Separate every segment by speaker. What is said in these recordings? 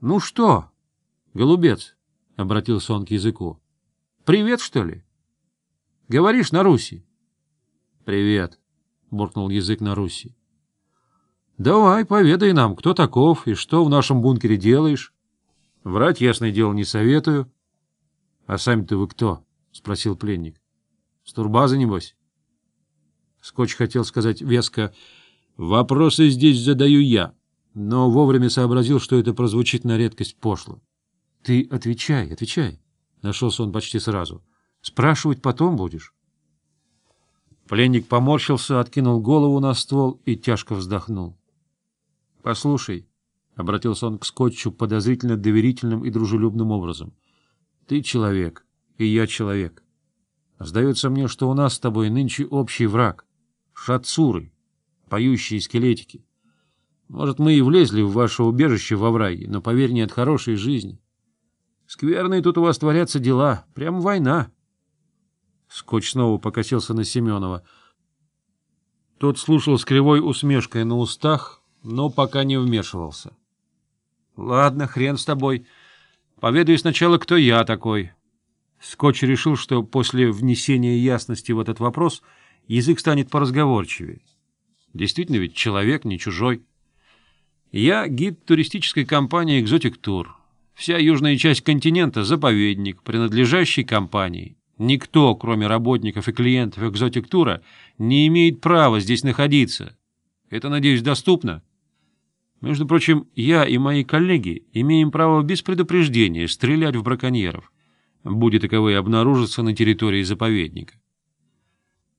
Speaker 1: Ну что, голубец, — обратился он к языку, — привет, что ли? Говоришь на руси? — Привет, — буркнул язык на руси. — Давай, поведай нам, кто таков и что в нашем бункере делаешь. Врать, ясное дело, не советую. — А сами-то вы кто? — спросил пленник. — С турбазы, небось? Скотч хотел сказать веско, — вопросы здесь задаю я. — но вовремя сообразил, что это прозвучит на редкость пошло. — Ты отвечай, отвечай, — нашелся он почти сразу. — Спрашивать потом будешь? Пленник поморщился, откинул голову на ствол и тяжко вздохнул. — Послушай, — обратился он к Скотчу подозрительно доверительным и дружелюбным образом, — ты человек, и я человек. Сдается мне, что у нас с тобой нынче общий враг — Шатсуры, поющие скелетики. Может, мы и влезли в ваше убежище во враге, но, поверь, не от хорошей жизни. Скверные тут у вас творятся дела, прям война. Скотч снова покосился на Семенова. Тот слушал с кривой усмешкой на устах, но пока не вмешивался. — Ладно, хрен с тобой. Поведаю сначала, кто я такой. Скотч решил, что после внесения ясности в этот вопрос язык станет поразговорчивее. Действительно ведь человек, не чужой. Я гид туристической компании «Экзотик Тур». Вся южная часть континента – заповедник, принадлежащий компании. Никто, кроме работников и клиентов «Экзотик Тура», не имеет права здесь находиться. Это, надеюсь, доступно? Между прочим, я и мои коллеги имеем право без предупреждения стрелять в браконьеров, будет таковые обнаружатся на территории заповедника.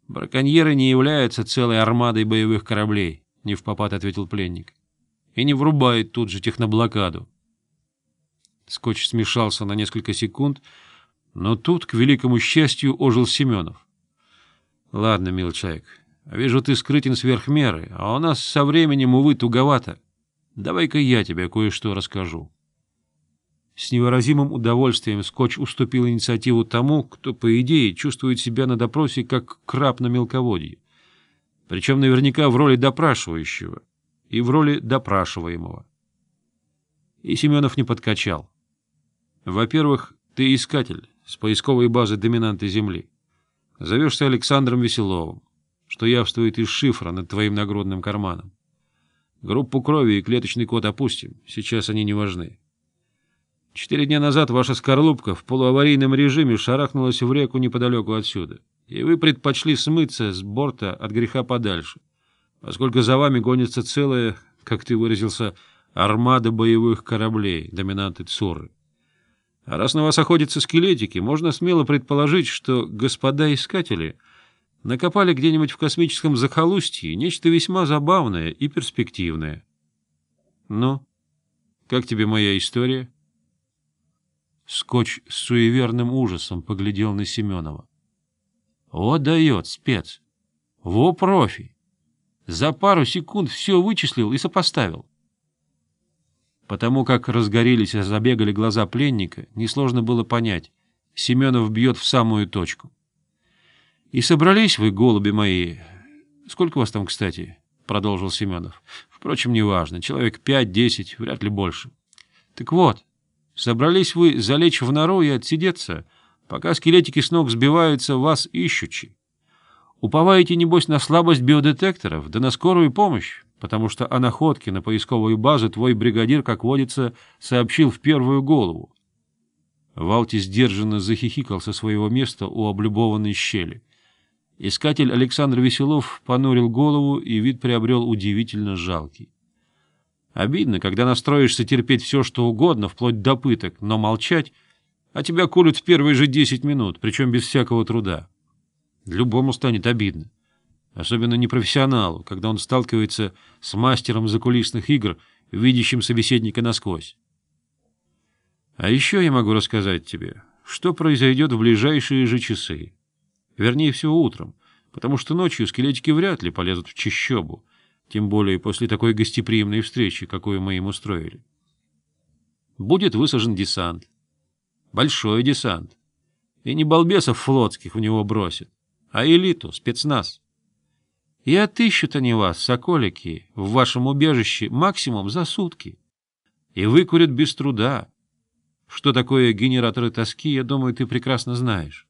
Speaker 1: Браконьеры не являются целой армадой боевых кораблей, — Не в попад ответил пленник и не врубает тут же техноблокаду. Скотч смешался на несколько секунд, но тут, к великому счастью, ожил Семенов. — Ладно, мил человек, вижу, ты скрытен сверх меры, а у нас со временем, увы, туговато. Давай-ка я тебе кое-что расскажу. С невыразимым удовольствием Скотч уступил инициативу тому, кто, по идее, чувствует себя на допросе как краб на мелководье, причем наверняка в роли допрашивающего, и в роли допрашиваемого. И Семенов не подкачал. Во-первых, ты искатель с поисковой базы доминанты Земли. Зовешься Александром Веселовым, что явствует из шифра над твоим нагрудным карманом. Группу крови и клеточный код опустим, сейчас они не важны. Четыре дня назад ваша скорлупка в полуаварийном режиме шарахнулась в реку неподалеку отсюда, и вы предпочли смыться с борта от греха подальше поскольку за вами гонится целая, как ты выразился, армада боевых кораблей, доминанты Цуры. А раз на вас охотятся скелетики, можно смело предположить, что господа-искатели накопали где-нибудь в космическом захолустье нечто весьма забавное и перспективное. Ну, как тебе моя история? Скотч с суеверным ужасом поглядел на Семенова. — О, дает, спец! Во, профи! за пару секунд все вычислил и сопоставил. Потому как разгорелись и забегали глаза пленника, несложно было понять. Семенов бьет в самую точку. — И собрались вы, голуби мои... — Сколько вас там, кстати? — продолжил Семенов. — Впрочем, неважно. Человек пять-десять, вряд ли больше. — Так вот, собрались вы залечь в нору и отсидеться, пока скелетики с ног сбиваются вас ищучи. Уповаете, небось, на слабость биодетекторов, да на скорую помощь, потому что о находке на поисковую базу твой бригадир, как водится, сообщил в первую голову. Валти сдержанно захихикал со своего места у облюбованной щели. Искатель Александр Веселов понурил голову, и вид приобрел удивительно жалкий. Обидно, когда настроишься терпеть все, что угодно, вплоть до пыток, но молчать, а тебя кулют в первые же десять минут, причем без всякого труда. Любому станет обидно. Особенно непрофессионалу, когда он сталкивается с мастером закулисных игр, видящим собеседника насквозь. А еще я могу рассказать тебе, что произойдет в ближайшие же часы. Вернее всего утром, потому что ночью скелетики вряд ли полезут в чищобу, тем более после такой гостеприимной встречи, какую мы им устроили. Будет высажен десант. Большой десант. И не балбесов флотских в него бросят а элиту, спецназ. И отыщут они вас, соколики, в вашем убежище максимум за сутки. И выкурят без труда. Что такое генераторы тоски, я думаю, ты прекрасно знаешь.